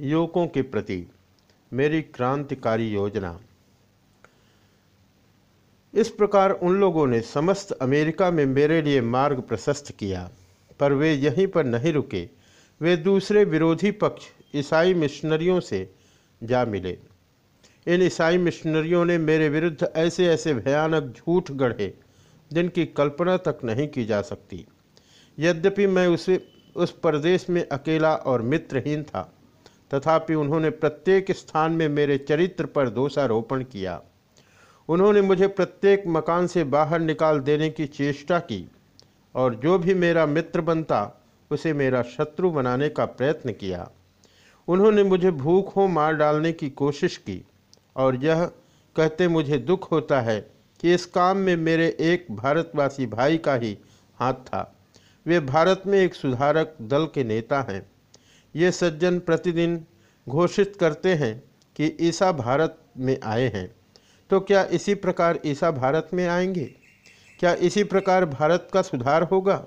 युवकों के प्रति मेरी क्रांतिकारी योजना। इस प्रकार उन लोगों ने समस्त अमेरिका में मेरे लिए मार्ग प्रशस्त किया, पर वे यहीं पर नहीं रुके। वे दूसरे विरोधी पक्ष ईसाई मिशनरियों से जा मिले। इन ईसाई मिशनरियों ने मेरे विरुद्ध ऐसे ऐसे भयानक झूठ गढ़े, जिनकी कल्पना तक नहीं की जा सकती। यद्यपि मैं उसे, उस प्रदेश में अकेला और मित्रहीन था तथापि उन्होंने प्रत्येक स्थान में मेरे चरित्र पर दोषारोपण किया। उन्होंने मुझे प्रत्येक मकान से बाहर निकाल देने की चेष्टा की और जो भी मेरा मित्र बनता, उसे मेरा शत्रु बनाने का प्रयत्न किया। उन्होंने मुझे भूखों मार डालने की कोशिश की और यह कहते मुझे दुख होता है कि इस काम में मेरे एक भारतवासी भाई का ही हाथ था। वे भारत में एक सुधारक दल के नेता हैं। ये सज्जन प्रतिदिन घोषित करते हैं कि ईसा भारत में आए हैं। तो क्या इसी प्रकार ईसा भारत में आएँगे? क्या इसी प्रकार भारत का सुधार होगा?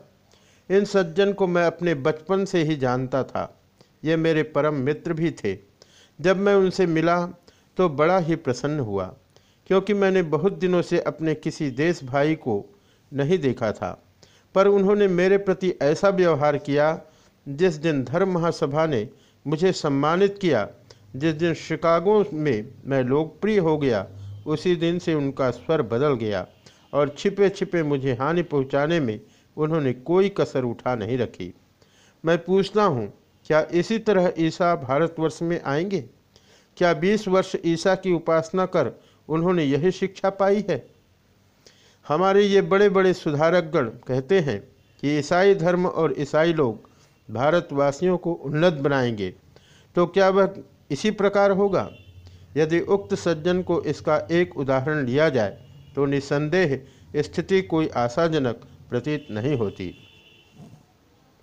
इन सज्जन को मैं अपने बचपन से ही जानता था। ये मेरे परम मित्र भी थे। जब मैं उनसे मिला तो बड़ा ही प्रसन्न हुआ, क्योंकि मैंने बहुत दिनों से अपने किसी देश भाई को नहीं देखा था। पर उन्होंने मेरे प्रति ऐसा व्यवहार किया जिस दिन धर्म महासभा ने मुझे सम्मानित किया, जिस दिन शिकागो में मैं लोकप्रिय हो गया, उसी दिन से उनका स्वर बदल गया और छिपे छिपे मुझे हानि पहुँचाने में उन्होंने कोई कसर उठा नहीं रखी। मैं पूछता हूँ, क्या इसी तरह ईसा भारतवर्ष में आएँगे? क्या 20 वर्ष ईसा की उपासना कर उन्होंने यही शिक्षा पाई है? हमारे ये बड़े बड़े सुधारकगण कहते हैं कि ईसाई धर्म और ईसाई लोग भारतवासियों को उन्नत बनाएँगे तो क्या वह इसी प्रकार होगा? यदि उक्त सज्जन को इसका एक उदाहरण लिया जाए तो निसंदेह स्थिति कोई आशाजनक प्रतीत नहीं होती।